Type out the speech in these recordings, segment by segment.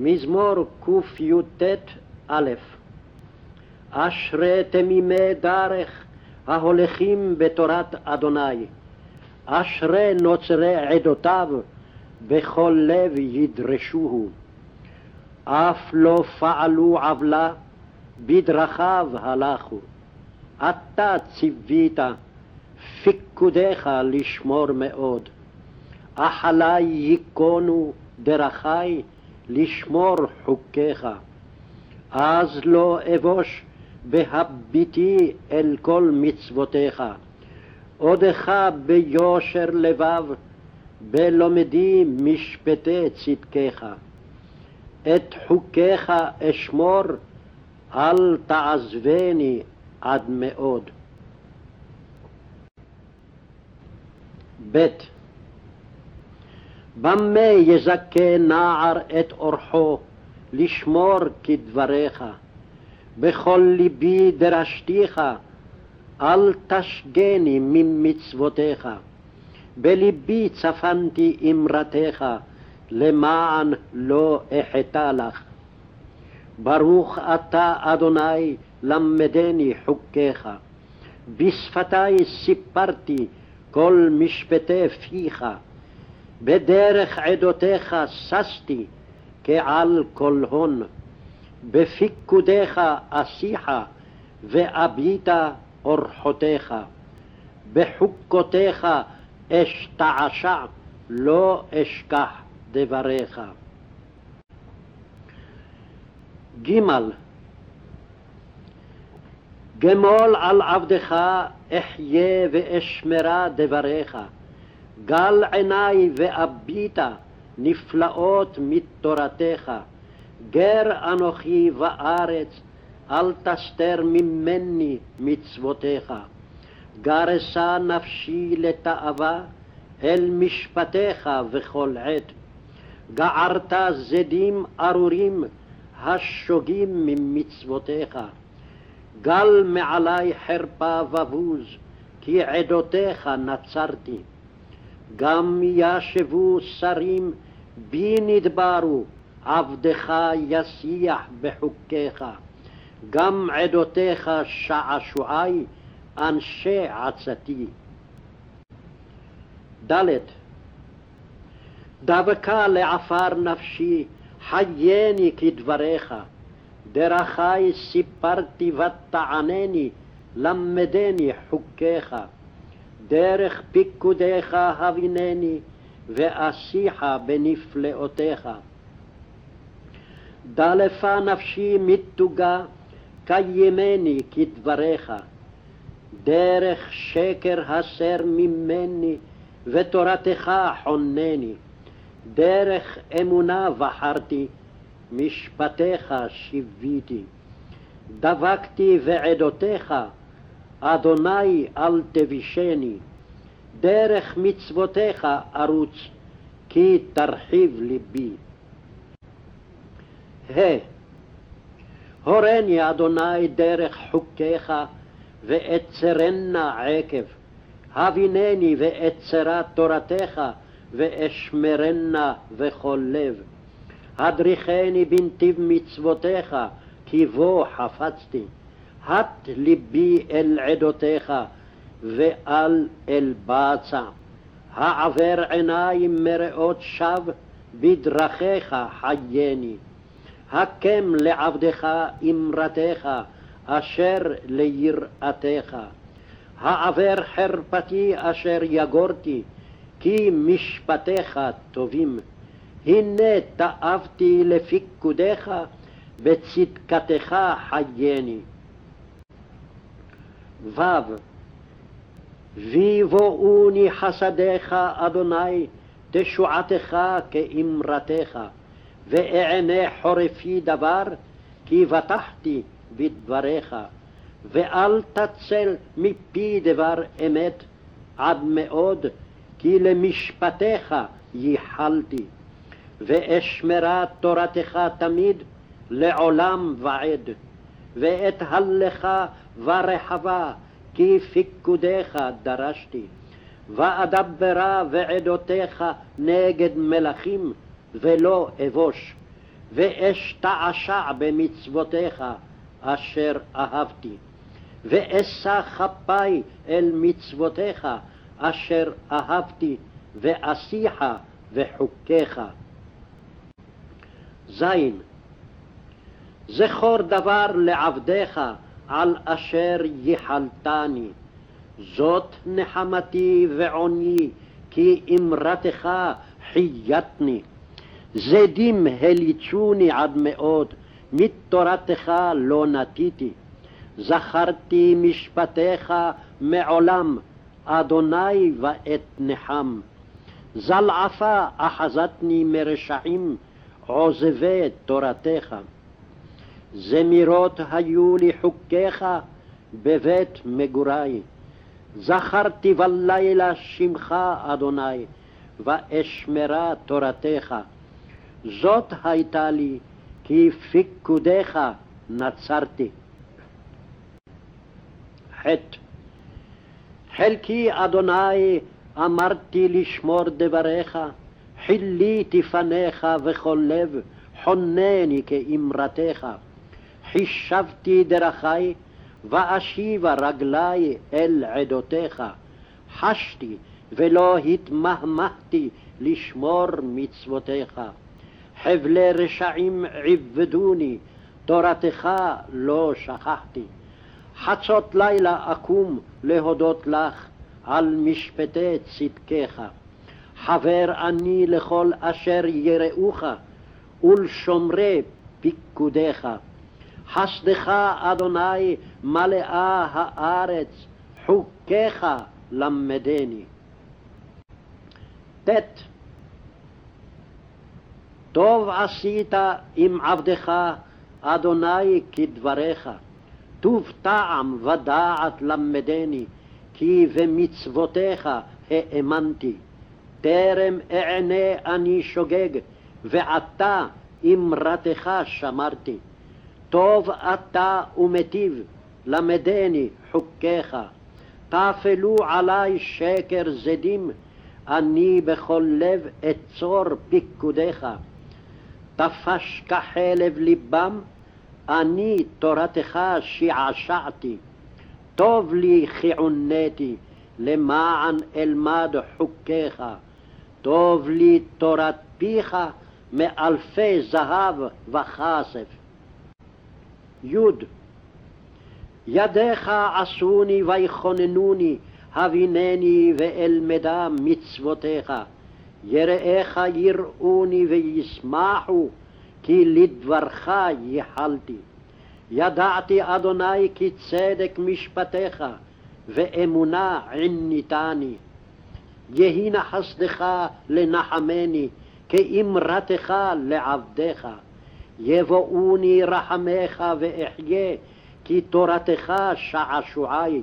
מזמור קי"ט א' אשרי תמימי דרך ההולכים בתורת אדוני, אשרי נוצרי עדותיו בכל לב ידרשוהו. אף לא פעלו עוולה, בדרכיו הלכו. אתה ציווית, פיקודיך לשמור מאוד. אחלי ייכונו דרכי, לשמור חוקיך. אז לא אבוש בהביטי אל כל מצוותיך. עודך ביושר לבב, בלומדי משפטי צדקיך. את חוקיך אשמור, אל תעזבני עד מאוד. ב. במה יזכה נער את אורחו, לשמור כדבריך? בכל ליבי דרשתיך, אל תשגני ממצוותיך. בלבי צפנתי אמרתך, למען לא אחטא לך. ברוך אתה, אדוני, למדני חוקיך. בשפתי סיפרתי כל משפטי פיך. בדרך עדותיך ששתי כעל כל הון. בפיקודיך אשיחה ואביטה אורחותיך. בחוקותיך אשתעשע, לא אשכח דבריך. ג. גמול על עבדך אחיה ואשמרה דבריך. גל עיני ואביטה נפלאות מתורתך. גר אנוכי בארץ, אל תסתר ממני מצוותיך. גרסה נפשי לתאווה, אל משפטיך בכל עת. גערת זדים ארורים, השוגים ממצוותיך. גל מעלי חרפה ובוז, כי עדותיך נצרתי. גם ישבו שרים, בי נדברו, עבדך ישיח בחוקיך. גם עדותיך שעשועי, אנשי עצתי. ד. דבקה לעפר נפשי, חייני כדבריך. דרכי סיפרתי ותענני, למדני חוקיך. דרך פיקודיך הבינני, ואשיחה בנפלאותיך. דלפה נפשי מתוגה, קיימני כדבריך. דרך שקר הסר ממני, ותורתך חונני. דרך אמונה בחרתי, משפטיך שיוויתי. דבקתי ועדותיך, אדוני אל תבישני. דרך מצוותיך ארוץ, כי תרחיב ליבי. ה. הורני אדוני דרך חוקיך, ואצרנה עקב. הבינני ואצרה תורתך, ואשמרנה בכל לב. הדריכני בנתיב מצוותיך, כי בו חפצתי. הט ליבי אל עדותיך, ואל אל בצע. העבר עיניים מראות שווא, בדרכיך חייני. הקם לעבדך אמרתך, אשר ליראתך. העבר חרפתי אשר יגורתי, כי משפטיך טובים. הנה תאבתי לפיקודיך, בצדקתך חייני. ו. ויבואוני חסדיך, אדוני, תשועתך כאמרתך, ואענה חורפי דבר, כי בטחתי בדבריך, ואל תצל מפי דבר אמת עד מאוד, כי למשפטיך ייחלתי. ואשמרה תורתך תמיד לעולם ועד, ואת הלך ורחבה, כי פיקודיך דרשתי. ואדברה ועדותיך נגד מלכים, ולא אבוש. ואשתעשע במצוותיך אשר אהבתי. ואשא כפי אל מצוותיך אשר אהבתי, ואשיך וחוקיך. ז. זכור דבר לעבדיך על אשר ייחלתני. זאת נחמתי ועוני, כי אמרתך חייתני. זדים הליצוני עד מאוד, מתורתך לא נטיתי. זכרתי משפטיך מעולם, אדוני ואת נחם. זלעפה אחזתני מרשעים, עוזבי תורתך. זמירות היו לי חוקיך בבית מגורי. זכרתי בלילה שמך, אדוני, ואשמרה תורתך. זאת הייתה לי, כי פיקודיך נצרתי. ח. חלקי, אדוני, אמרתי לשמור דבריך, חיליתי פניך וכל לב, חונני כאמרתך. חישבתי דרכי, ואשיבה רגלי אל עדותיך. חשתי ולא התמהמהתי לשמור מצוותיך. חבלי רשעים עבדוני, תורתך לא שכחתי. חצות לילה אקום להודות לך על משפטי צדקך. חבר אני לכל אשר יראוך, ולשומרי פיקודיך. חסדך, אדוני, מלאה הארץ, חוקיך למדני. ט. טוב עשית עם עבדך, אדוני, כדבריך. טוב טעם ודעת למדני, כי במצוותיך האמנתי. טרם אענה אני שוגג, ועתה אמרתך שמרתי. טוב אתה ומטיב, למדני חוקיך. תפלו עלי שקר זדים, אני בכל לב אצור פיקודיך. תפש כחלב ליבם, אני תורתך שעשעתי. טוב לי כי עונתי, למען אלמד חוקיך. טוב לי תורת פיך מאלפי זהב וכסף. י. ידיך עשוני ויכוננוני, הבינני ואלמדה מצוותיך. יראיך יראוני וישמחו, כי לדברך ייחלתי. ידעתי, אדוני, כי צדק משפטיך, ואמונה עניתני. יהי נא חסדך לנחמני, כאמרתך לעבדיך. יבואוני רחמך ואחיה, כי תורתך שעשועי.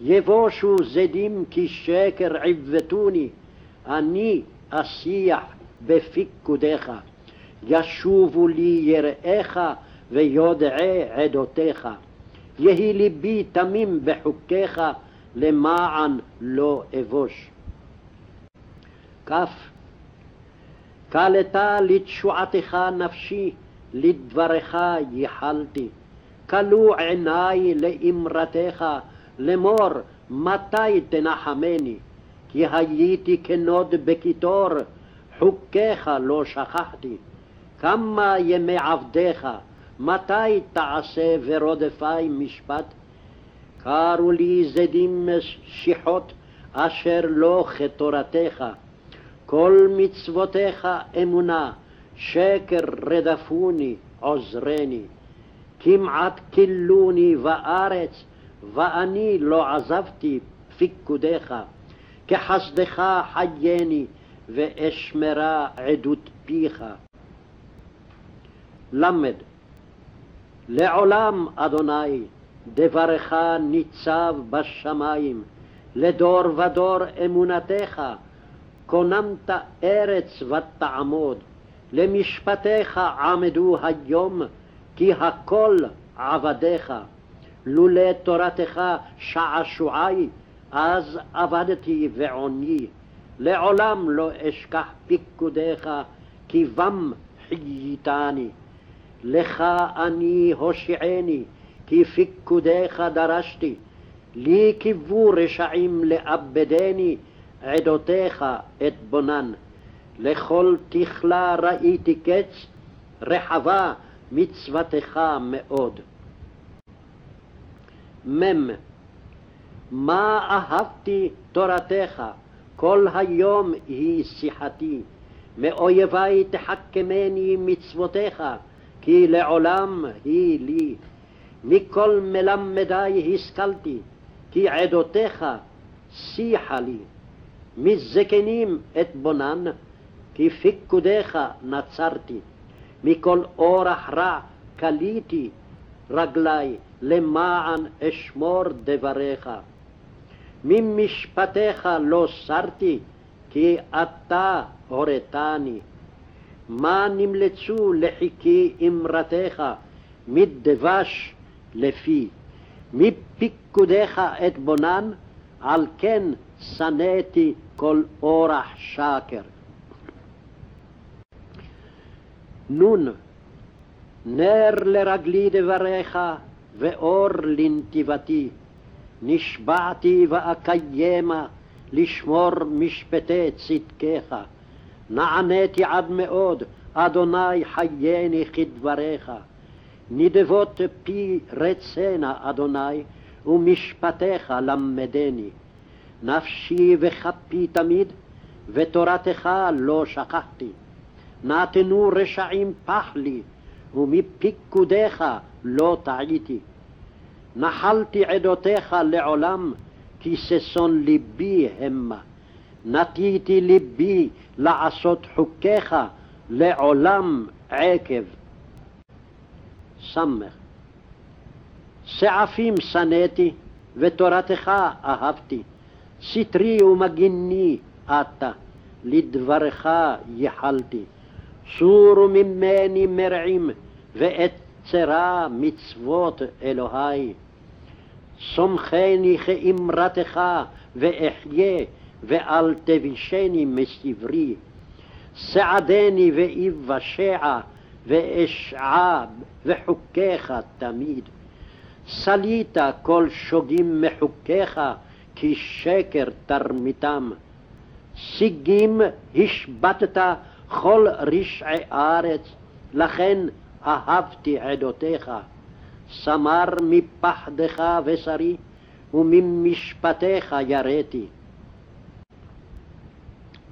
יבושו זדים כי שקר עיוותוני, אני אשיח בפיקודיך. ישובו לי יראיך ויודעי עדותיך. יהי ליבי תמים בחוקיך, למען לא אבוש. כ. כלתה לתשועתך נפשי, לדברך ייחלתי. כלו עיני לאמרתך, לאמור מתי תנחמני? כי הייתי כנוד בקיטור, חוקיך לא שכחתי. כמה ימי עבדיך, מתי תעשה ורודפי משפט? קראו לי זדים שיחות, אשר לא כתורתך. כל מצוותיך אמונה, שקר רדפוני, עוזרני. כמעט כילוני בארץ, ואני לא עזבתי פיקודיך. כחסדך חייני, ואשמרה עדות פיך. ל. לעולם, אדוני, דברך ניצב בשמים, לדור ודור אמונתך, כוננת ארץ ותעמוד, למשפטיך עמדו היום, כי הכל עבדיך. לולא תורתך שעשועי, אז עבדתי ועוני. לעולם לא אשכח פיקודיך, כי בם חייתני. לך אני הושיעני, כי פיקודיך דרשתי. לי קיוו רשעים לאבדני, עדותיך את בונן. לכל תכלה ראיתי קץ, רחבה מצוותך מאוד. מ. מה אהבתי תורתך, כל היום היא שיחתי. מאויבי תחכמני מצוותיך, כי לעולם היא לי. מכל מלמדי השכלתי, כי עדותיך שיחה לי. מזקנים את בונן, כי פיקודיך נצרתי. מכל אורח רע כליתי רגלי, למען אשמור דבריך. ממשפטיך לא סרתי, כי אתה הורתני. מה נמלצו לחיקי אמרתך, מדבש לפי. מפיקודיך את בונן, על כן שנאתי כל אורח שקר. נון, נר לרגלי דבריך, ואור לנתיבתי. נשבעתי ואקיימה לשמור משפטי צדקך. נעניתי עד מאוד, אדוני חייני כדבריך. נדבות פי רצנה, אדוני, ומשפטיך למדני. נפשי וכפי תמיד, ותורתך לא שכחתי. נתנו רשעים פח לי, ומפיקודיך לא טעיתי. נחלתי עדותיך לעולם, כי ששון ליבי המה. נטיתי ליבי לעשות חוקיך לעולם עקב. ס. שעפים שנאתי, ותורתך אהבתי. סטרי ומגיני אתה, לדברך ייחלתי. סורו ממני מרעים, ואצרה מצוות אלוהי. סומכני כאמרתך, ואחיה, ואל תבישני מסברי. סעדני ואיוושע, ואשעב, וחוקיך תמיד. סלית כל שוגים מחוקיך, כי שקר תרמיתם. שיגים השבתת כל רשעי ארץ, לכן אהבתי עדותיך. סמר מפחדך ושרי, וממשפטיך יראתי.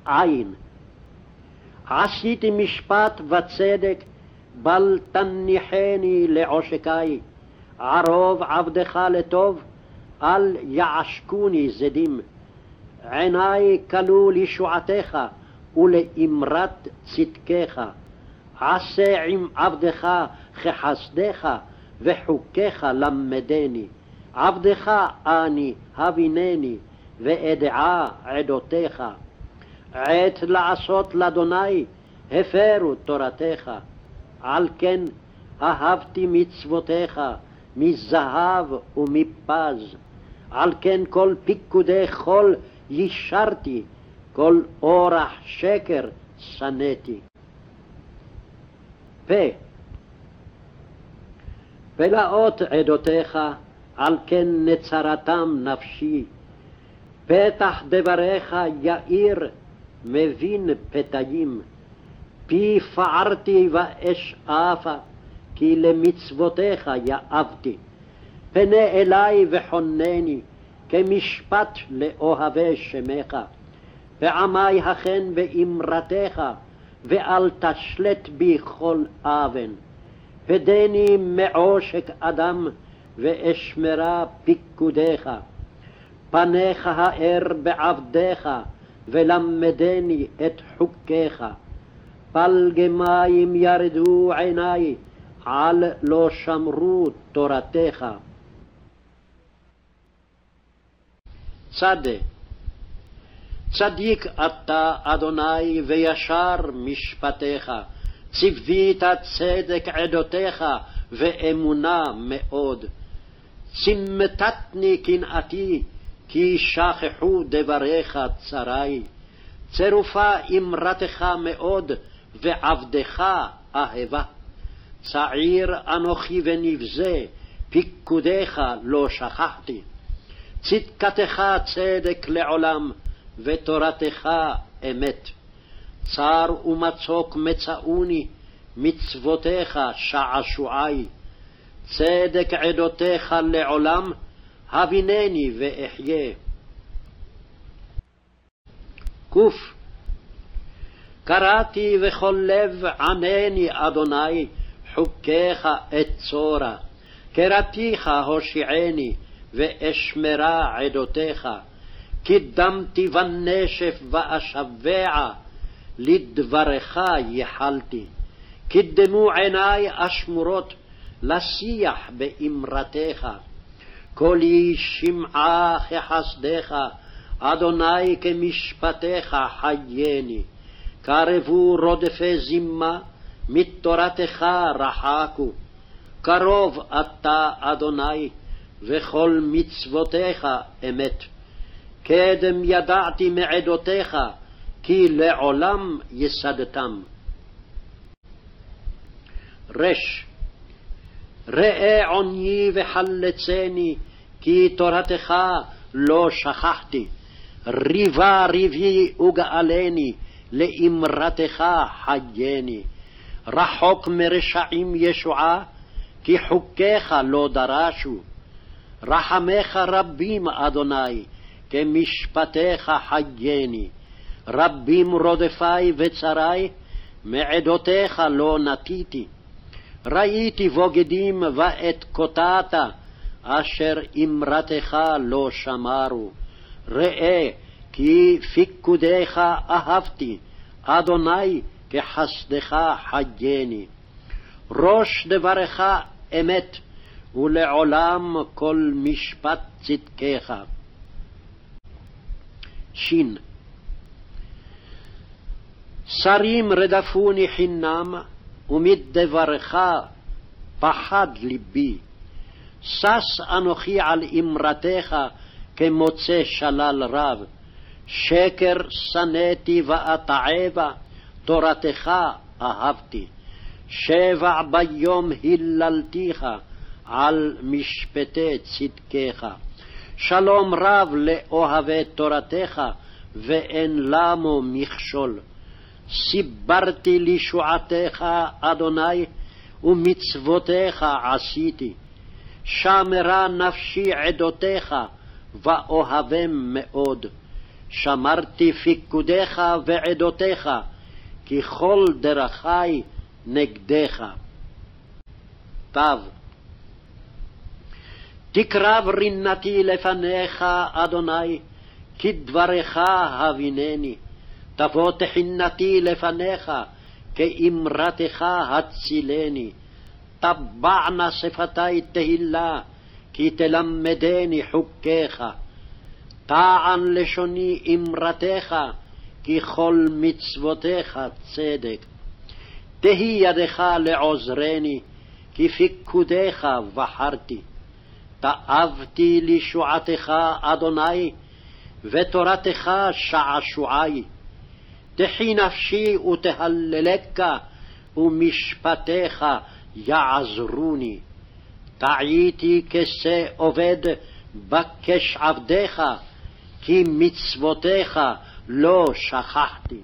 עין עשיתי משפט וצדק, בל תניחני לעושקי. ערוב עבדך לטוב, אל יעשקוני זדים. עיני כלו לישועתך ולאמרת צדקך. עשה עם עבדך כחסדך, וחוקיך למדני. עבדך אני, הבינני, ואדעה עדותיך. עת לעשות לאדוני, הפרו תורתך. על כן אהבתי מצוותיך, מזהב ומפז. על כן כל פיקודי חול יישרתי, כל אורח שקר שנאתי. פ. פלאות עדותיך, על כן נצרתם נפשי. פתח דבריך יאיר, מבין פתאים. פי פערתי ואשאפה, כי למצוותיך יאבתי. פנה אלי וחונני, כמשפט לאוהבי שמך. ועמי החן באמרתך, ואל תשלט בי כל אבן. הדני מעושק אדם, ואשמרה פיקודיך. פניך האר בעבדיך, ולמדני את חוקיך. פלגי מים ירדו עיני, על לא שמרו תורתך. צדה צדיק אתה, אדוני, וישר משפטיך. צבית צדק עדותיך, ואמונה מאוד. צמתתני קנאתי, כי שכחו דבריך צרי. צרופה אמרתך מאוד, ועבדך אהבה. צעיר אנוכי ונבזה, פיקודיך לא שכחתי. צדקתך צדק לעולם, ותורתך אמת. צר ומצוק מצאוני, מצוותיך שעשועי. צדק עדותיך לעולם, הבינני ואחיה. ק. קראתי וכל לב ענני, אדוני, חוקיך אצורה. קראתיך הושיעני, ואשמרה עדותיך. קידמתי בנשף ואשבע, לדברך ייחלתי. קידמו עיני אשמורות, לשיח באמרתך. קולי שמעה כחסדך, אדוני כמשפטיך חייני. קרבו רודפי זימה, מתורתך רחקו. קרוב אתה, אדוני, וכל מצוותיך אמת. קדם ידעתי מעדותיך, כי לעולם יסדתם. רש ראה עוני וחלצני, כי תורתך לא שכחתי. ריבה ריבי וגאלני, לאמרתך חייני. רחוק מרשעים ישועה, כי חוקיך לא דרשו. רחמך רבים, אדוני, כמשפטיך חייני. רבים רודפי וצרי, מעדותיך לא נטיתי. ראיתי בוגדים ואת קוטעת, אשר אמרתך לא שמרו. ראה, כי פיקודיך אהבתי, אדוני כחסדך חייני. ראש דברך אמת, ולעולם כל משפט צדקך. ש. שרים רדפוני חינם, ומדברך פחד ליבי. שש אנוכי על אמרתך כמוצא שלל רב. שקר שנאתי ואתעבה, תורתך אהבתי. שבע ביום היללתיך, על משפטי צדקך. שלום רב לאוהבי תורתך, ואין למו מכשול. סיברתי לישועתך, אדוני, ומצוותיך עשיתי. שמרה נפשי עדותיך, ואוהבם מאוד. שמרתי פיקודיך ועדותיך, כי כל דרכי נגדך. ו. תקרב רינתי לפניך, אדוני, כי דברך הבינני. תבוא תחינתי לפניך, כאמרתך הצילני. טבענה שפתי תהילה, כי תלמדני חוקיך. טען לשוני אמרתך, כי כל מצוותיך צדק. תהי ידך לעוזרני, כי פיקודיך בחרתי. תאבתי לישועתך, אדוני, ותורתך שעשועי. תחי נפשי ותהללך, ומשפטיך יעזרוני. טעיתי כשה עובד, בקש עבדיך, כי מצוותיך לא שכחתי.